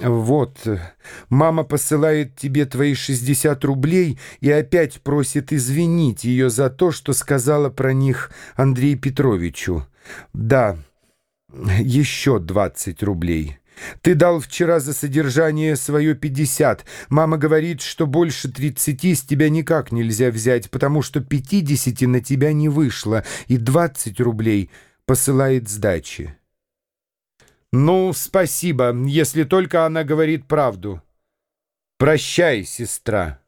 Вот, мама посылает тебе твои 60 рублей и опять просит извинить ее за то, что сказала про них Андрею Петровичу. Да, еще 20 рублей. Ты дал вчера за содержание свое 50. Мама говорит, что больше 30 с тебя никак нельзя взять, потому что 50 на тебя не вышло, и 20 рублей посылает сдачи. «Ну, спасибо, если только она говорит правду. Прощай, сестра.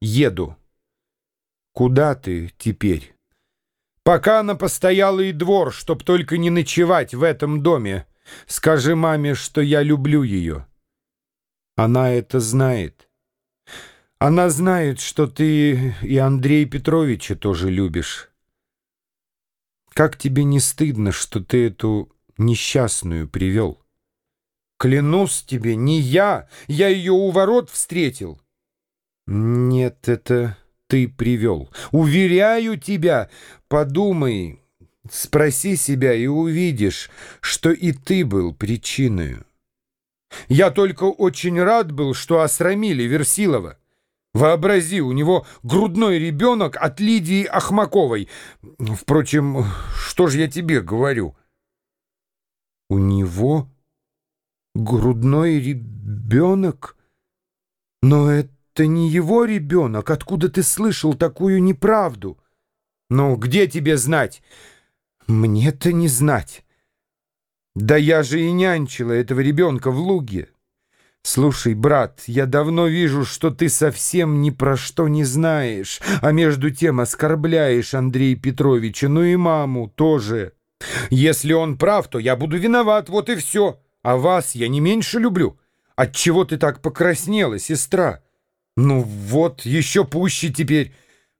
Еду». «Куда ты теперь?» «Пока на постоялый двор, чтоб только не ночевать в этом доме. Скажи маме, что я люблю ее». Она это знает. Она знает, что ты и Андрея Петровича тоже любишь. Как тебе не стыдно, что ты эту несчастную привел. Клянусь тебе, не я, я ее у ворот встретил. Нет, это ты привел. Уверяю тебя, подумай, спроси себя и увидишь, что и ты был причиной. Я только очень рад был, что осрамили Версилова. Вообрази, у него грудной ребенок от Лидии Ахмаковой. Впрочем, что же я тебе говорю?» У него грудной ребенок? Но это не его ребенок. Откуда ты слышал такую неправду? Ну, где тебе знать? Мне-то не знать. Да я же и нянчила этого ребенка в луге. Слушай, брат, я давно вижу, что ты совсем ни про что не знаешь, а между тем оскорбляешь Андрея Петровича, ну и маму тоже. Если он прав, то я буду виноват, вот и все. А вас я не меньше люблю. Отчего ты так покраснела, сестра? Ну вот, еще пуще теперь.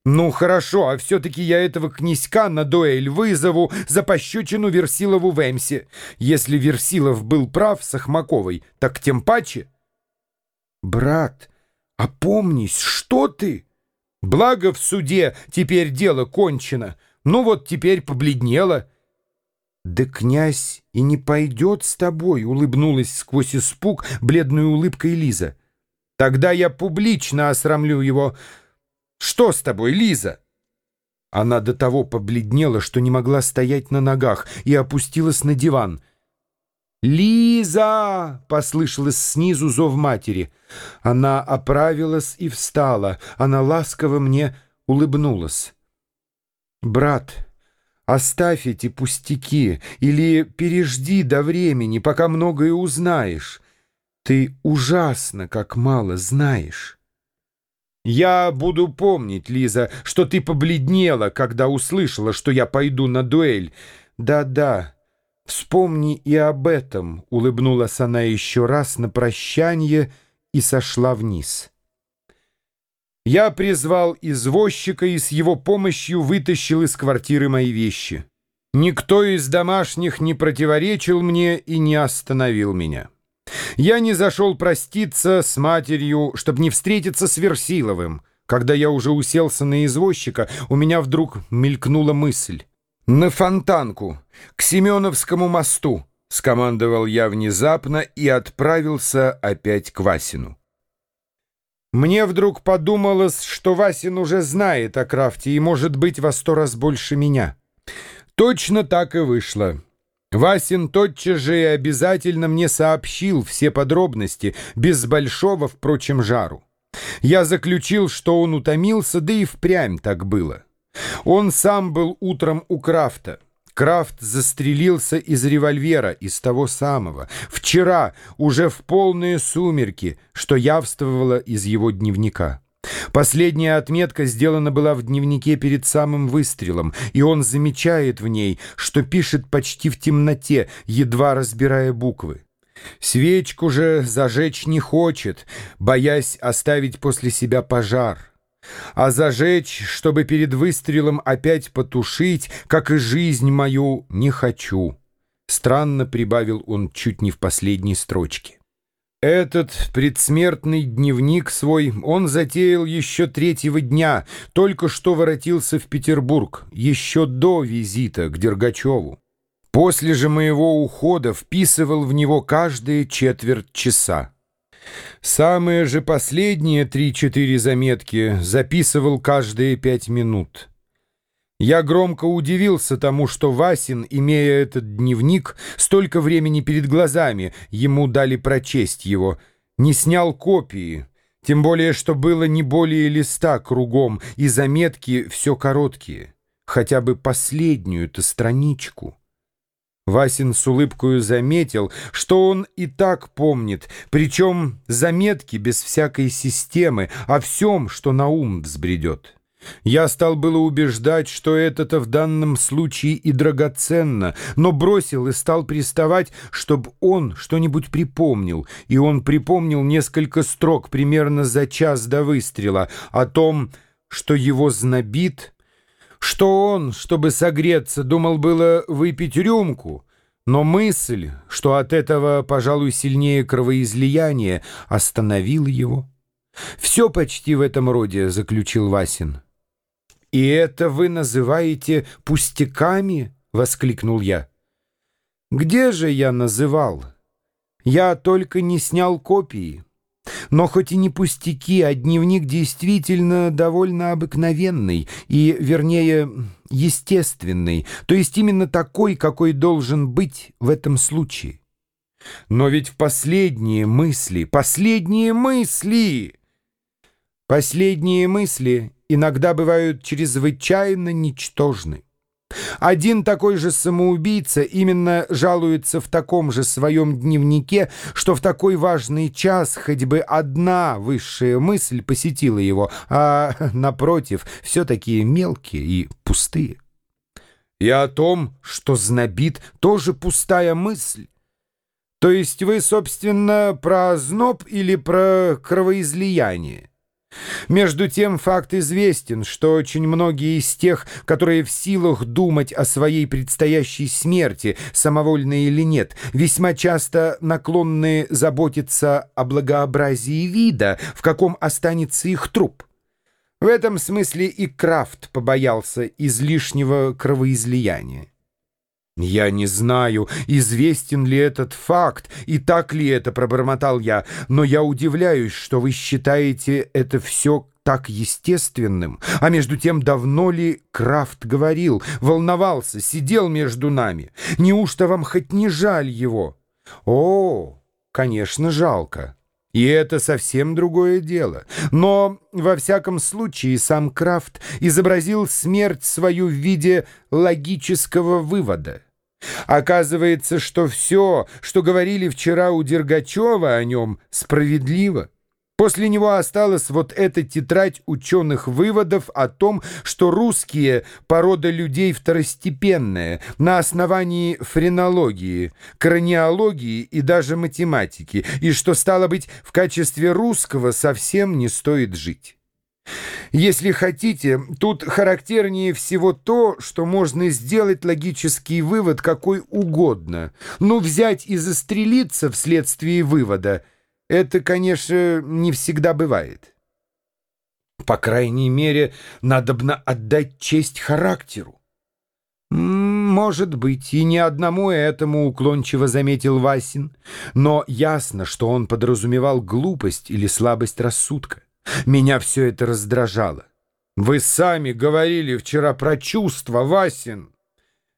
Ну хорошо, а все-таки я этого князька на дуэль вызову за пощечину Версилову в Эмсе. Если Версилов был прав с Ахмаковой, так тем паче. Брат, опомнись, что ты? Благо в суде теперь дело кончено. Ну вот теперь побледнело. «Да князь и не пойдет с тобой», — улыбнулась сквозь испуг бледной улыбкой Лиза. «Тогда я публично осрамлю его. Что с тобой, Лиза?» Она до того побледнела, что не могла стоять на ногах, и опустилась на диван. «Лиза!» — послышалось снизу зов матери. Она оправилась и встала. Она ласково мне улыбнулась. «Брат!» Оставь эти пустяки или пережди до времени, пока многое узнаешь. Ты ужасно, как мало знаешь. Я буду помнить, Лиза, что ты побледнела, когда услышала, что я пойду на дуэль. Да-да, вспомни и об этом, — улыбнулась она еще раз на прощание и сошла вниз. Я призвал извозчика и с его помощью вытащил из квартиры мои вещи. Никто из домашних не противоречил мне и не остановил меня. Я не зашел проститься с матерью, чтобы не встретиться с Версиловым. Когда я уже уселся на извозчика, у меня вдруг мелькнула мысль. «На фонтанку, к Семеновскому мосту», — скомандовал я внезапно и отправился опять к Васину. Мне вдруг подумалось, что Васин уже знает о крафте и может быть во сто раз больше меня. Точно так и вышло. Васин тотчас же и обязательно мне сообщил все подробности, без большого, впрочем, жару. Я заключил, что он утомился, да и впрямь так было. Он сам был утром у крафта. Крафт застрелился из револьвера, из того самого, вчера, уже в полные сумерки, что явствовало из его дневника. Последняя отметка сделана была в дневнике перед самым выстрелом, и он замечает в ней, что пишет почти в темноте, едва разбирая буквы. Свечку же зажечь не хочет, боясь оставить после себя пожар а зажечь, чтобы перед выстрелом опять потушить, как и жизнь мою, не хочу. Странно прибавил он чуть не в последней строчке. Этот предсмертный дневник свой он затеял еще третьего дня, только что воротился в Петербург, еще до визита к Дергачеву. После же моего ухода вписывал в него каждые четверть часа. Самые же последние три-четыре заметки записывал каждые пять минут. Я громко удивился тому, что Васин, имея этот дневник, столько времени перед глазами, ему дали прочесть его, не снял копии, тем более, что было не более листа кругом, и заметки все короткие, хотя бы последнюю-то страничку. Васин с улыбкою заметил, что он и так помнит, причем заметки без всякой системы, о всем, что на ум взбредет. Я стал было убеждать, что это-то в данном случае и драгоценно, но бросил и стал приставать, чтобы он что-нибудь припомнил, и он припомнил несколько строк примерно за час до выстрела о том, что его знобит, что он, чтобы согреться, думал было выпить рюмку, но мысль, что от этого, пожалуй, сильнее кровоизлияние, остановила его. «Все почти в этом роде», — заключил Васин. «И это вы называете пустяками?» — воскликнул я. «Где же я называл? Я только не снял копии». Но хоть и не пустяки, а дневник действительно довольно обыкновенный и, вернее, естественный, то есть именно такой, какой должен быть в этом случае. Но ведь в последние мысли, последние мысли... Последние мысли иногда бывают чрезвычайно ничтожны. Один такой же самоубийца именно жалуется в таком же своем дневнике, что в такой важный час хоть бы одна высшая мысль посетила его, а, напротив, все такие мелкие и пустые. И о том, что знобит, тоже пустая мысль. То есть вы, собственно, про зноб или про кровоизлияние? Между тем факт известен, что очень многие из тех, которые в силах думать о своей предстоящей смерти, самовольно или нет, весьма часто наклонны заботиться о благообразии вида, в каком останется их труп. В этом смысле и Крафт побоялся излишнего кровоизлияния. «Я не знаю, известен ли этот факт, и так ли это, — пробормотал я, — но я удивляюсь, что вы считаете это все так естественным. А между тем, давно ли Крафт говорил, волновался, сидел между нами? Неужто вам хоть не жаль его? О, конечно, жалко. И это совсем другое дело. Но, во всяком случае, сам Крафт изобразил смерть свою в виде логического вывода. Оказывается, что все, что говорили вчера у Дергачева о нем, справедливо. После него осталась вот эта тетрадь ученых выводов о том, что русские — порода людей второстепенная, на основании френологии, краниологии и даже математики, и что, стало быть, в качестве русского совсем не стоит жить. Если хотите, тут характернее всего то, что можно сделать логический вывод какой угодно. Ну, взять и застрелиться вследствие вывода — это, конечно, не всегда бывает. По крайней мере, надобно отдать честь характеру. «Может быть, и не одному этому уклончиво заметил Васин, но ясно, что он подразумевал глупость или слабость рассудка. Меня все это раздражало. Вы сами говорили вчера про чувства, Васин.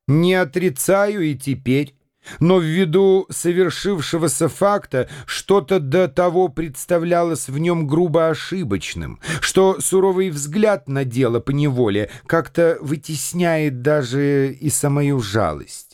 Не отрицаю и теперь. Но ввиду совершившегося факта что-то до того представлялось в нем грубо ошибочным, что суровый взгляд на дело поневоле как-то вытесняет даже и самую жалость.